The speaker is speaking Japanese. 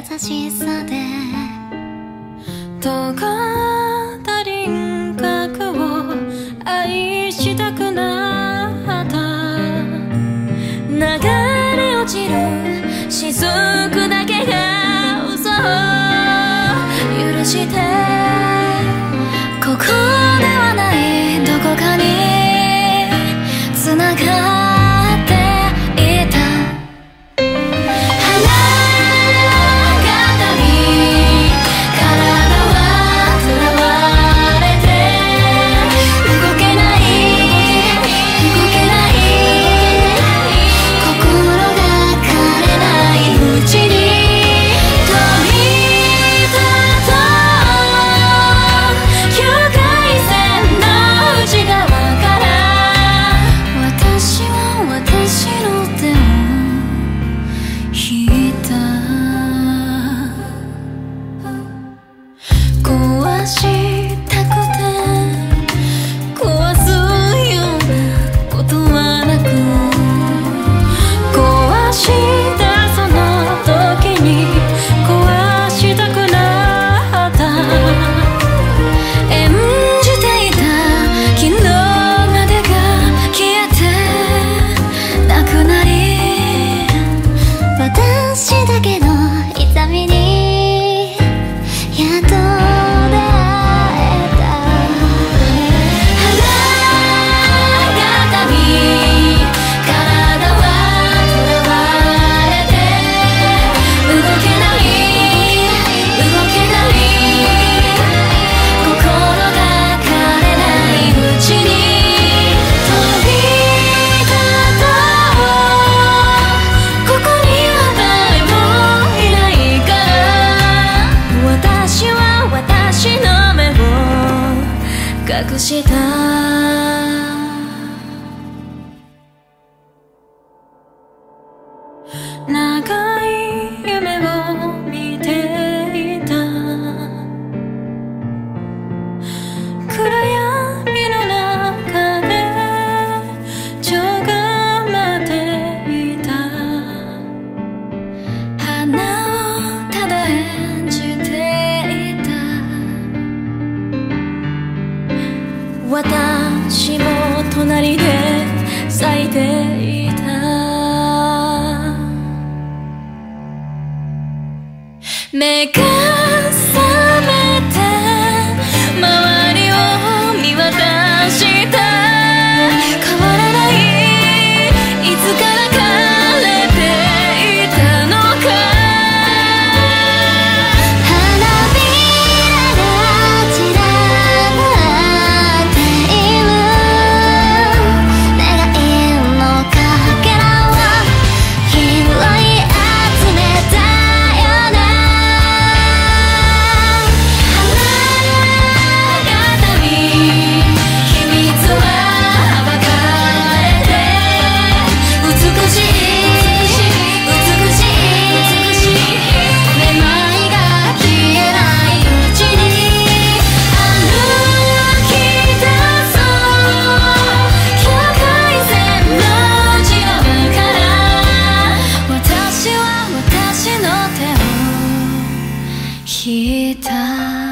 優しさで。尖った輪郭を愛したくなった。流れ落ちる。した私も隣で咲いていた。目が消えた。